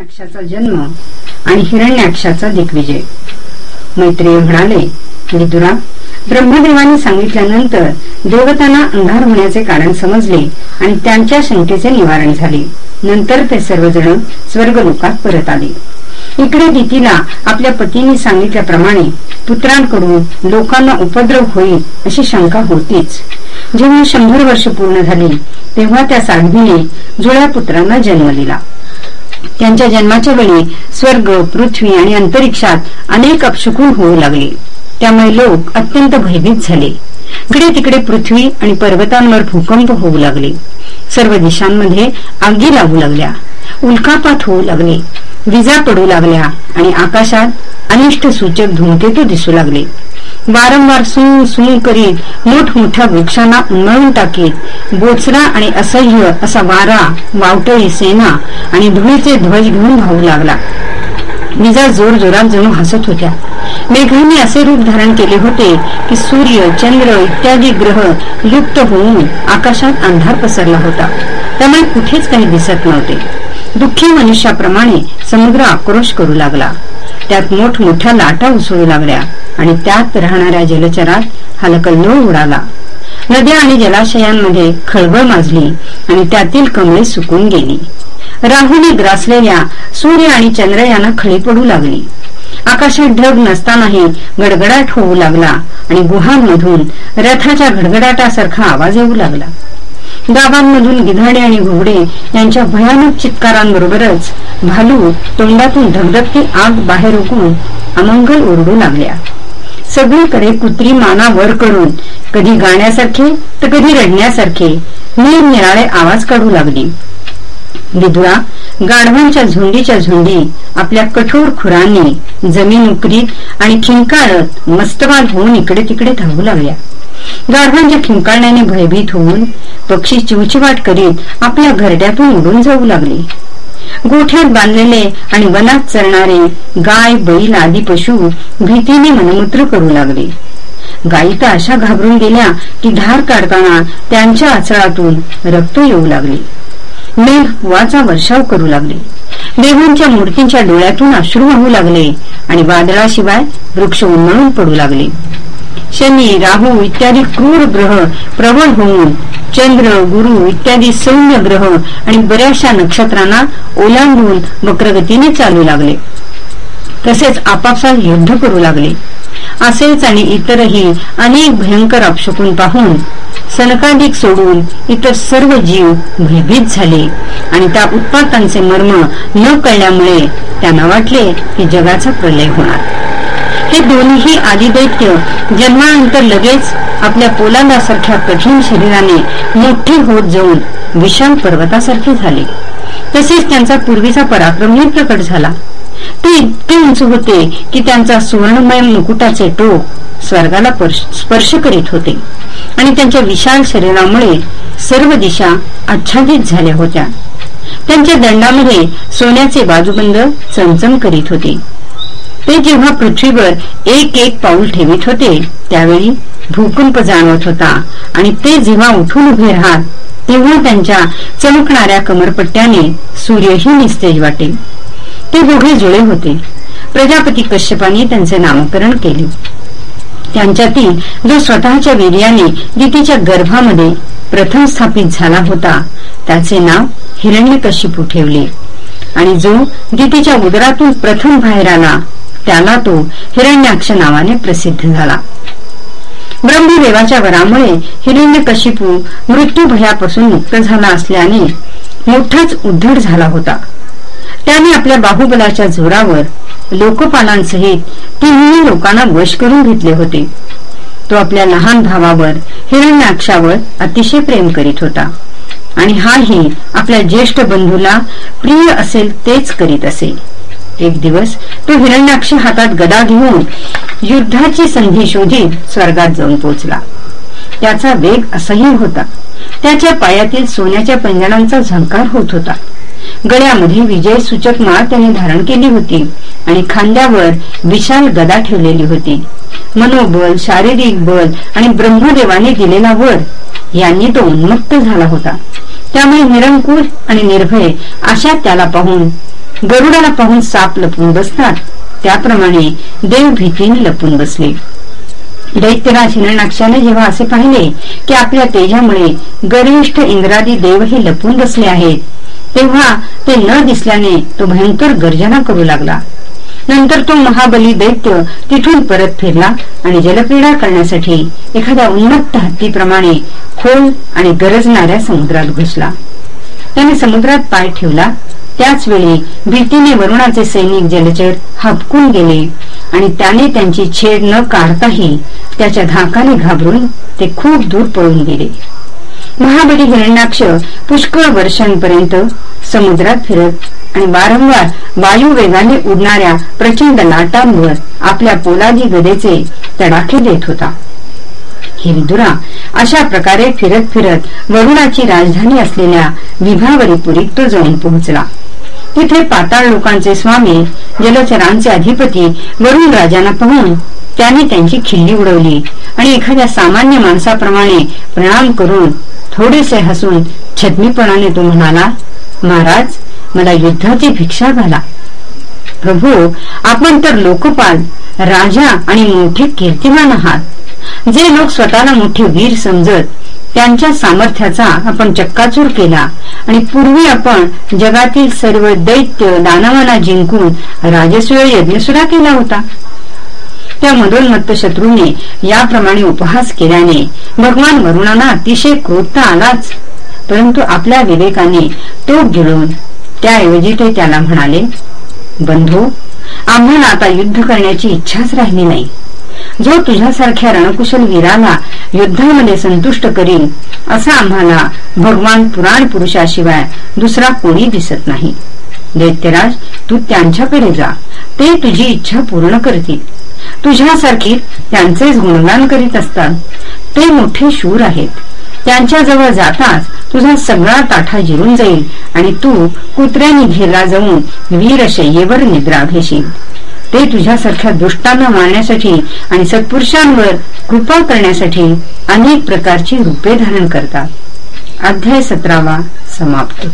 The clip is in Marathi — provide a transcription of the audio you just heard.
हिरण्याक्षाचा जन्म आणि हिरण्याक्षाचा दिग्विजय. मैत्रेय म्हणाले विदुरा ब्रह्मदेवाने सांगितल्यानंतर देवतांना अंधार होण्याचे कारण समजले आणि त्यांच्या शंकेचे निवारण झाले. नंतर ते सर्वजण स्वर्गलोकात परत आले. इकडे दितीला आपल्या पतीने सांगितल्याप्रमाणे पुत्रांकडून लोकांना उपद्रव होईल अशी शंका होतीच. जेव्हा शंभर वर्ष पूर्ण झाली तेव्हा त्या साध्वीने जुळ्या पुत्रांना जन्म दिला. त्यांच्या जन्माच्या वेळी स्वर्ग पृथ्वी आणि अंतरिक्षात अनेक अपशुकून होऊ लागले. त्यामुळे लोक अत्यंत भयभीत झाले. इकडे तिकडे पृथ्वी आणि पर्वतांवर भूकंप होऊ लागले. सर्व दिशांमध्ये आगी लागू लागल्या. उल्कापात होऊ लागले. विजा पडू लागल्या आणि आकाशात अनिष्ट सूचक धूमकेतू दिसू लागले. वारंवार सू सू करीत मोठमोठ्या वृक्षांना उन्मळून टाकीत बोचरा आणि असह्य असा वारा वावटळी सेना आणि धुळीचे ध्वज घेऊन भाऊ लागला. विजा जोर जोरात जणू हसत होत्या. मेघांनी असे रूप धारण केले होते की सूर्य चंद्र इत्यादी ग्रह लुप्त होऊन आकाशात अंधार पसरला होता. त्यामुळे कुठेच काही दिसत नव्हते. दुःखी मनुष्याप्रमाणे समुद्र आक्रोश करू लागला. त्यात मोठमोठ्या लाटा उसळू लागल्या. आणि त्यात राहणाऱ्या जलचरात हलकल्लोळ उडाला. नद्या आणि जलाशयांमध्ये खळबळ माजली आणि त्यातील कमळे सुकून गेली. राहुली ग्रासलेल्या सूर्य आणि चंद्र यांना खळी पडू लागली. आकाशात ढग नसतानाही गडगडाट होऊ लागला आणि गुहांमधून रथाच्या घडगडाटासारखा आवाज येऊ लागला. गावांमधून गिधाडे आणि घोडे यांच्या भयानक चित्कारांबरोबरच भालू तोंडातून धगधगती आग बाहेर उकळून अमंगल ओरडू लागल्या. सगळीकडे कुत्री माना वर करून. कधी गाण्यासारखे तर कधी रडण्यासारखे. निरनिराळे आवाज काढू लागली. विधुरा गाढवांच्या झुंडीच्या झुंडी आपल्या कठोर खुरांनी जमीन उकरीत आणि खिंकाळत मस्तवाल होऊन इकडे तिकडे धावू लागल्या. गाढवांच्या खिंकाळण्याने भयभीत होऊन पक्षी चिवचिवाट करीत आपल्या घरड्यातून उडून जाऊ लागले. गोठ्यात बांधलेले आणि वनात चरणारे गाय बैल आदी पशु भीतीने मनमूत्र करू लागले. गायी तर अशा घाबरून गेल्या की धार काढताना त्यांच्या आचळातून रक्त येऊ लागले. मेघ वाचा वर्षाव करू लागले. देवांच्या मूर्तींच्या डोळ्यातून अश्रू वाहू लागले आणि वादळाशिवाय वृक्ष उन्मळून पडू लागले. शनी राहू इत्यादी क्रूर ग्रह प्रबळ होऊन चंद्र गुरु इत्यादी सौम्य ग्रह आणि बऱ्याचशा नक्षत्रांना ओलांडून वक्रगतीने चालू लागले. तसेच आपापसात युद्ध करू लागले. असेच आणि इतरही अनेक भयंकर अपशकून पाहून सनकाधिक सोडून इतर सर्व जीव भयभीत झाले आणि त्या उत्पातांचे मर्म न कळल्यामुळे त्यांना वाटले की जगाचा प्रलय होणार. हे दोन्ही आदिदैत्य जन्मानंतर लगेच आपल्या पोलादासारख्या कठीण शरीराने मोठे होत जाऊन विशाल पर्वतासारखे झाले. तसेच त्यांचा पूर्वीचा पराक्रमही प्रकट झाला. ते इतके उंच होते की त्यांचा सुवर्णमय मुकुटाचे टोक स्वर्गाला स्पर्श करीत होते. आणि त्यांच्या विशाल शरीरामुळे सर्व दिशा आच्छादित झाल्या होत्या. त्यांच्या दंडामध्ये सोन्याचे बाजूबंद चमचम करीत होते. ते जेव्हा पृथ्वीवर एक एक पाऊल ठेवित होते त्यावेळी भूकंप जाणवत होता. आणि ते जेव्हा उठून उभे राहत तेव्हा त्यांच्या चमकणाऱ्या कमरपट्ट्याने सूर्यही निस्तेज वाटेल ते दोघे जुळे होते. प्रजापती कश्यपाने त्यांचे नामकरण केले. त्यांच्यातील जो स्वतःच्या वीर्याने दितीच्या गर्भामध्ये प्रथम स्थापित झाला होता त्याचे नाव हिरण्यकशिपू ठेवले. आणि जो दितीच्या उदरातून प्रथम बाहेर आला त्याला तो हिरण्याक्ष नावाने प्रसिद्ध झाला. ब्रह्मदेवाच्या वरामुळे हिरण्यकशिपू मृत्यू भयापासून मुक्त झाला असल्याने मोठाच उद्धड झाला होता. त्याने आपल्या बाहुबलाच्या जोरावर लोकपालांसहित तिन्ही लोकांना वश करून घेतले होते. तो आपल्या लहान भावावर हिरण्याक्षावर अतिशय प्रेम करीत होता आणि हाही आपल्या ज्येष्ठ बंधूला प्रिय असेल तेच करीत असे. एक दिवस तो हिरण्याक्ष हातात गदा घेऊन युद्धाची संधी शोधित स्वर्गात जाऊन पोहोचला त्याचा वेग असह्य होता. त्याच्या पायातील सोन्याच्या पंजणांचा झंकार होत होता. गळ्यामध्ये विजय सूचक माळ त्याने धारण केली होती आणि खांद्यावर विशाल गदा ठेवलेली होती. मनोबल शारीरिक बल आणि ब्रह्मदेवाने दिलेला वर यांनी तो उन्मत्त झाला होता. त्यामुळे निरंकुश आणि निर्भय अशा त्याला पाहून गरुडाला पाहून साप लपून बसतात. त्याप्रमाणे देव भीतीने लपून बसले. दैत्यराज हिरणाक्षाने जेव्हा असे पाहिले की आपल्या तेजामुळे गरिष्ठ इंद्रादी देवही लपून बसले आहेत तेव्हा ते न दिसल्याने तो भयंकर गर्जना करू लागला. नंतर तो महाबली दैत्य तिथून परत फिरला आणि जलक्रीडा करण्यासाठी एखाद्या उन्मत्त हत्तीप्रमाणे खोल आणि गरजणाऱ्या समुद्रात घुसला. त्याने समुद्रात पाय ठेवला त्याच वेळी भीतीने वरुणाचे सैनिक जलचर हपकून गेले आणि त्याने त्यांची छेड न काढताही त्याच्या धाकाने घाबरून ते खूप दूर पळून गेले. महाबली हिरण्याक्ष पुष्कळ वर्षांपर्यंत समुद्रात फिरत आणि वारंवार वायू वेगाने उडणाऱ्या प्रचंड लाटांवर आपल्या पोलादी गदेचे तडाखे देत होता. हिंदुरा अशा प्रकारे फिरत फिरत वरुणाची राजधानी असलेल्या विभावरीपुरीत तो जाऊन पोहोचला. तिथे पाताळ लोकांचे स्वामी जलचरांचे अधिपती वरुण राजांना पाहून त्याने त्यांची खिल्ली उडवली आणि एखाद्या सामान्य माणसाप्रमाणे प्रणाम करून थोडेसे हसून छदमीपणाने तो म्हणाला महाराज मला युद्धाची भिक्षा घाला. प्रभू आपण तर लोकपाल राजा आणि मोठे कीर्तिमान आहात. जे लोक स्वतःला मोठे वीर समजत त्यांच्या सामर्थ्याचा आपण चक्काचूर केला. आणि पूर्वी आपण जगातील सर्व दैत्य दानवाला जिंकून राजसूय यज्ञ सुद्धा केला होता. त्या मधोन्मत्त शत्रूने याप्रमाणे उपहास केल्याने भगवान वरुणांना अतिशय क्रोधता आलाच. परंतु आपल्या विवेकाने तो गिळून त्याऐवजी ते त्याला म्हणाले बंधू आम्हाला आता युद्ध करण्याची इच्छाच राहिली नाही. जो तुझ्यासारख्या रणकुशल वीराला युद्धामध्ये संतुष्ट करील असा आम्हाला भगवान पुराण पुरुषाशिवाय दुसरा कोणी दिसत नाही. दैत्यराज तू त्यांच्याकडे जा. ते तुझी इच्छा पूर्ण करतील. तुझ्यासारखी त्यांचेच गुणगान करीत असतात. ते मोठे शूर आहेत. त्यांच्याजवळ जाताच तुझा सगळा ताठा जिरून जाईल आणि तू कुत्र्याने घेरला जाऊन वीरशय्येवर निद्रा घेशील. ते तुझ्यासारख्या दुष्टांना मारण्यासाठी आणि सत्पुरुषांवर कृपा करण्यासाठी अनेक प्रकारची रूपे धारण करतात. अध्याय सतरावा समाप्त.